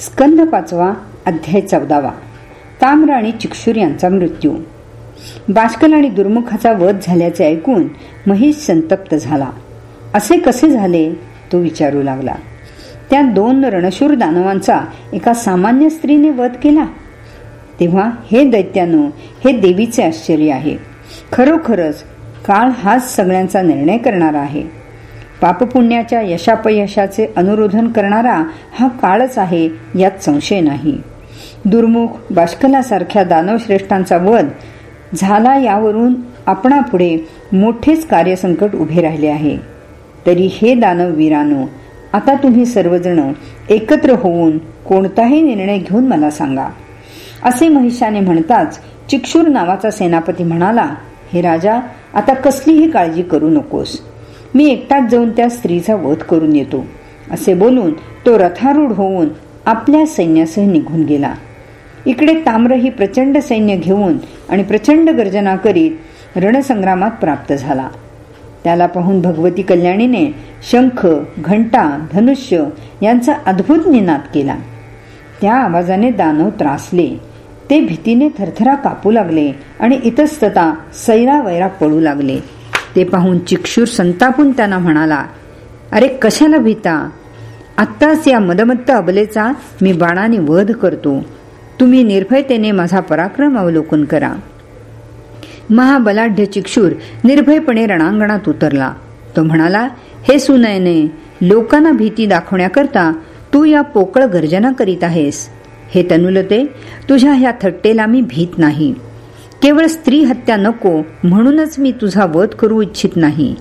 स्कंद पाचवा अध्याय चौदावा. ताम्र आणि चिक्षूर यांचा मृत्यू. बाष्कल आणि दुर्मुखाचा वध झाल्याचे ऐकून महेश संतप्त झाला. असे कसे झाले? तो विचारू लागला. त्या दोन रणशूर दानवांचा एका सामान्य स्त्रीने वध केला. तेव्हा हे दैत्यानो हे देवीचे आश्चर्य आहे. खरोखरच काळ हाच सगळ्यांचा निर्णय करणारा आहे. पापपुण्याच्या यशापयशाचे अनुरोधन करणारा हा काळच आहे यात संशय नाही. दुर्मुख बाष्कलासारख्या दानवश्रेष्ठांचा वध झाला यावरून आपणापुढे मोठेच कार्यसंकट उभे राहिले आहे. तरी हे दानव वीरानो आता तुम्ही सर्वजण एकत्र होऊन कोणताही निर्णय घेऊन मला सांगा. असे महिषाने म्हणताच चिक्षूर नावाचा सेनापती म्हणाला हे राजा आता कसलीही काळजी करू नकोस. मी एकटाच जाऊन त्या स्त्रीचा वध करून येतो. असे बोलून तो रथारूढ होऊन आपल्या सैन्यासह निघून गेला. इकडे ताम्र ही प्रचंड सैन्य घेऊन आणि प्रचंड गर्जना करीत रणसंग्रामात प्राप्त झाला. त्याला पाहून भगवती कल्याणीने शंख घंटा धनुष्य यांचा अद्भुत निनाद केला. त्या आवाजाने दानव त्रासले. ते भीतीने थरथरा कापू लागले आणि इतस्तता सैरा वैरा पडू लागले. ते पाहून चिक्षूर संतापून त्यांना म्हणाला अरे कशाला भीता? आत्ताच या मदमत्त अबलेचा मी बाणाने वध करतो. तुम्ही निर्भयतेने माझा पराक्रम अवलोकन करा. महाबलाढ्य चिक्षूर निर्भयपणे रणांगणात उतरला. तो म्हणाला हे सुनयने लोकांना भीती दाखवण्याकरता तू या पोकळ गर्जना करीत आहेस. हे तनुलते तुझ्या ह्या थट्टेला मी भीत नाही. केवळ स्त्री हत्या नको म्हणूनच मी तुझा वध करू इच्छित नाही.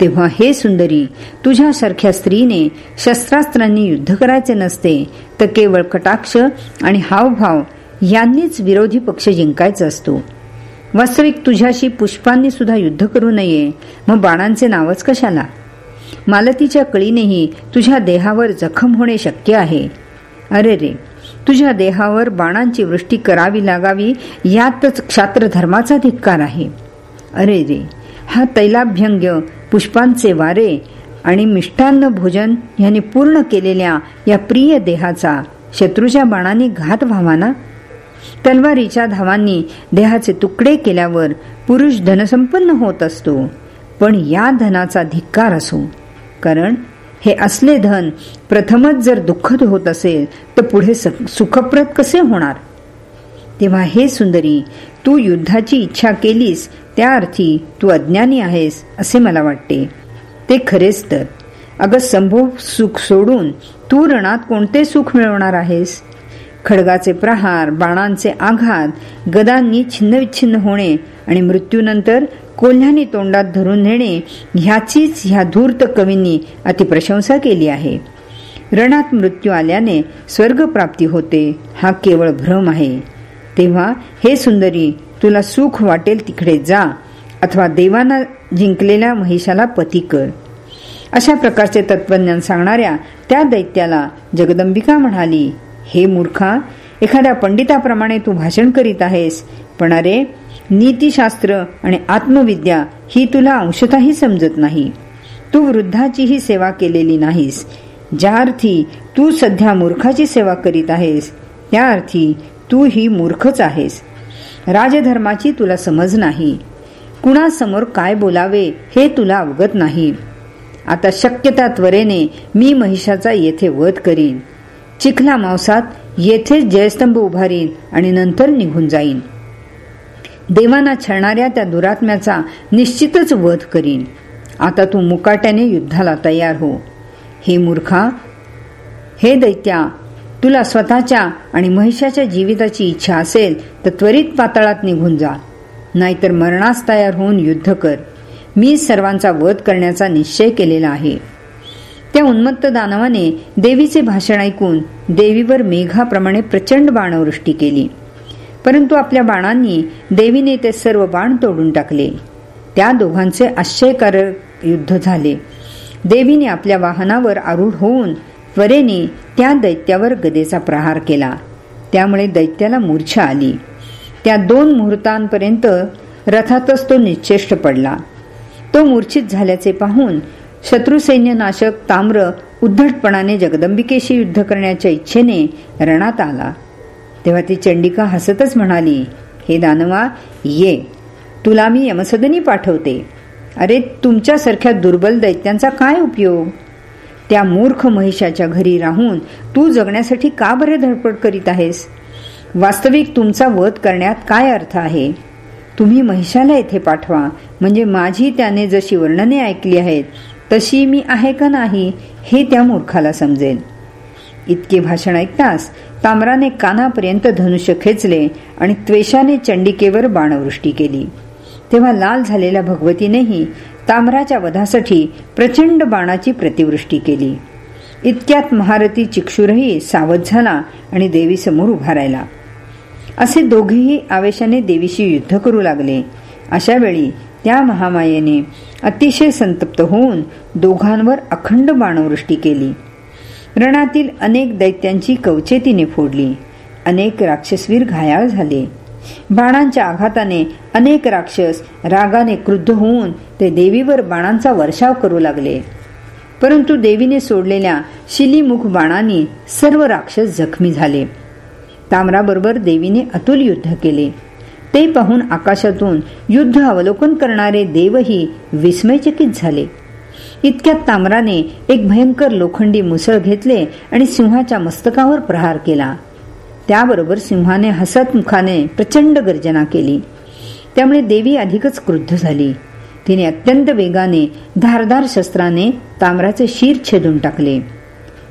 तेव्हा हे सुंदरी तुझ्यासारख्या स्त्रीने शस्त्रास्त्रांनी युद्ध करायचे नसते तर केवळ कटाक्ष आणि हावभाव यांनीच विरोधी पक्ष जिंकायचा असतो. वास्तविक तुझ्याशी पुष्पांनी सुद्धा युद्ध करू नये मग बाणांचे नावच कशाला? मालतीच्या कळीनेही तुझ्या देहावर जखम होणे शक्य आहे. अरे रे तुझ्या देहावर बाणांची वृष्टी करावी लागावी यातच क्षात्रधर्माचा धिक्कार आहे. अरे रे हा तैलाभ्यंग्य पुष्पांचे वारे आणि मिष्टान्न भोजन यांनी पूर्ण केलेल्या या प्रिय देहाचा शत्रूच्या बाणांनी घात व्हावा ना? तलवारीच्या धावांनी देहाचे तुकडे केल्यावर पुरुष धनसंपन्न होत असतो पण या धनाचा धिक्कार असो. कारण हे असले धन प्रथमच जर दुःखद होत असेल तर पुढे सुखप्रद कसे होणार? तेव्हा हे सुंदरी तू युद्धाची इच्छा केलीस त्या अर्थी तू अज्ञानी आहेस असे मला वाटते. ते खरेच तर. अगं संभोग सुख सोडून तू रणात कोणते सुख मिळवणार आहेस? खडगाचे प्रहार बाणांचे आघात गदांनी छिन्नविच्छिन्न होणे आणि मृत्यूनंतर कोल्ह्याने तोंडात धरून नेणे ह्याचीच ह्या धूर्त कवींनी अतिप्रशंसा केली आहे. रणात मृत्यू आल्याने स्वर्गप्राप्ती होते हा केवळ भ्रम आहे. तेव्हा हे सुंदरी तुला सुख वाटेल तिकडे जा अथवा देवाना जिंकलेल्या महिषाला पती कर. अशा प्रकारचे तत्वज्ञान सांगणाऱ्या त्या दैत्याला जगदंबिका म्हणाली हे मूर्खा एखाद्या पंडिताप्रमाणे तू भाषण करीत आहेस पण अरे नीतीशास्त्र आणि आत्मविद्या ही तुला अंशतःही समजत नाही. तू वृद्धाचीही सेवा केलेली नाहीस. ज्या अर्थी तू सध्या मूर्खाची सेवा करीत आहेस त्या अर्थी तू ही मूर्खच आहेस. राजधर्माची तुला समज नाही. कुणासमोर काय बोलावे हे तुला अवगत नाही. आता शक्यता त्वरेने मी महिषाचा येथे वध करीन. चिखला मांसात येथेच जयस्तंभ उभारीन आणि नंतर निघून जाईन. देवांना छळणाऱ्या त्या दुरात्म्याचा निश्चितच वध करीन. आता तू मुकाट्याने युद्धाला तयार हो. हे मूर्खा हे दैत्या तुला स्वतःच्या आणि महिषाच्या जीविताची इच्छा असेल तर त्वरित पातळात निघून जा. नाहीतर मरणास तयार होऊन युद्ध कर. मी सर्वांचा वध करण्याचा निश्चय केलेला आहे. त्या उन्मत्त दानवाने देवीचे भाषण ऐकून देवीवर मेघाप्रमाणे प्रचंड बाणवृष्टी केली. परंतु आपल्या बाणांनी देवीने ते सर्व बाण तोडून टाकले. त्या दोघांचे आश्चर्यकारक युद्ध झाले. देवीने आपल्या वाहनावर आरूढ होऊन त्वरेने त्या दैत्यावर गदेचा प्रहार केला. त्यामुळे दैत्याला मूर्छा आली. त्या दोन मुहूर्तांपर्यंत रथातच तो निश्चेष्ट पडला. तो मूर्छित झाल्याचे पाहून शत्रुसैन्य नाशक ताम्र उद्धटपणाने जगदंबिकेशी युद्ध करण्याच्या इच्छेने रणात आला. तेव्हा ती चंडिका हसतच म्हणाली हे दानवा ये. तुला मी यमसदनी पाठवते. अरे तुमच्यासारख्या दुर्बल दैत्यांचा काय उपयोग? त्या मूर्ख महिषाच्या घरी राहून तू जगण्यासाठी का बरे धडपड करीत आहेस? वास्तविक तुमचा वध करण्यात काय अर्थ आहे? तुम्ही महिषाला येथे पाठवा. म्हणजे माझी त्याने जशी वर्णने ऐकली आहेत तशी मी आहे का नाही हे त्या मूर्खाला समजेल इतके भाषण ऐकताच ताम्राने कानापर्यंत धनुष्य खेचले आणि त्वेषाने चंडिकेवर बाणवृष्टी केली. तेव्हा लाल झालेल्या भगवतीनेही ताम्राच्या वधासाठी प्रचंड बाणाची प्रतिवृष्टी केली. इतक्यात महारथी चिक्षुरही सावध झाला आणि देवीसमोर उभा राहिला. असे दोघेही आवेशाने देवीशी युद्ध करू लागले. अशा वेळी त्या महामायेने अतिशय संतप्त होऊन दोघांवर अखंड बाणवृष्टी केली. रणातील अनेक दैत्यांची कवचे तिने फोडली. अनेक राक्षसवीर घायाळ झाले. बाणांच्या आघाताने अनेक राक्षस रागाने क्रुद्ध होऊन ते देवीवर बाणांचा वर्षाव करू लागले. परंतु देवीने सोडलेल्या शिलीमुख बाणांनी सर्व राक्षस जखमी झाले. ताम्राबरोबर देवीने अतुल युद्ध केले. ते पाहून आकाशातून युद्ध अवलोकन करणारे देवही विस्मयचकित झाले. इतक्यात ताम्राने एक भयंकर लोखंडी मुसळ घेतले आणि सिंहाच्या मस्तकावर प्रहार केला. त्याबरोबर सिंहाने हसत मुखाने प्रचंड गर्जना केली. त्यामुळे देवी अधिकच क्रुद्ध झाली. तिने अत्यंत वेगाने धारधार शस्त्राने ताम्राचे शिर छेदून टाकले.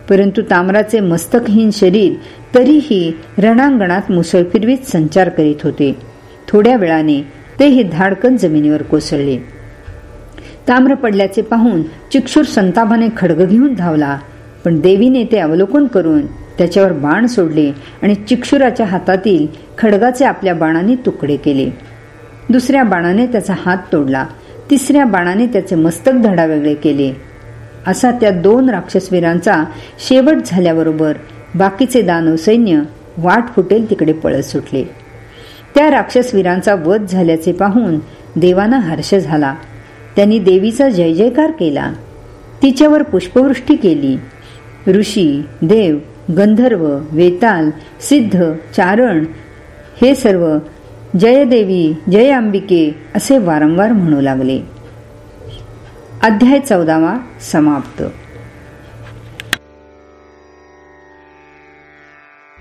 परंतु ताम्राचे मस्तकहीन शरीर तरीही रणांगणात मुसळ फिरवीत संचार करीत होते. थोड्या वेळाने तेही धाडकन जमिनीवर कोसळले. ताम्र पडल्याचे पाहून चिक्षूर संतापाने खडग घेऊन धावला. पण देवीने ते अवलोकन करून त्याच्यावर बाण सोडले आणि चिक्षुराच्या हातातील खडगाचे आपल्या बाणाने तुकडे केले. दुसऱ्या बाणाने त्याचा हात तोडला. तिसऱ्या बाणाने त्याचे मस्तक धडा वेगळे केले. असा त्या दोन राक्षसवीरांचा शेवट झाल्याबरोबर बाकीचे दानव सैन्य वाट फुटेल तिकडे पळत सुटले. त्या राक्षसवीरांचा वध झाल्याचे पाहून देवाना हर्ष झाला. त्यांनी देवीचा जय जयकार केला. तिच्यावर पुष्पवृष्टी केली. ऋषी देव गंधर्व वेताल सिद्ध चारण हे सर्व जय देवी जय अंबिके असे वारंवार म्हणू लागले. अध्याय चौदावा समाप्त.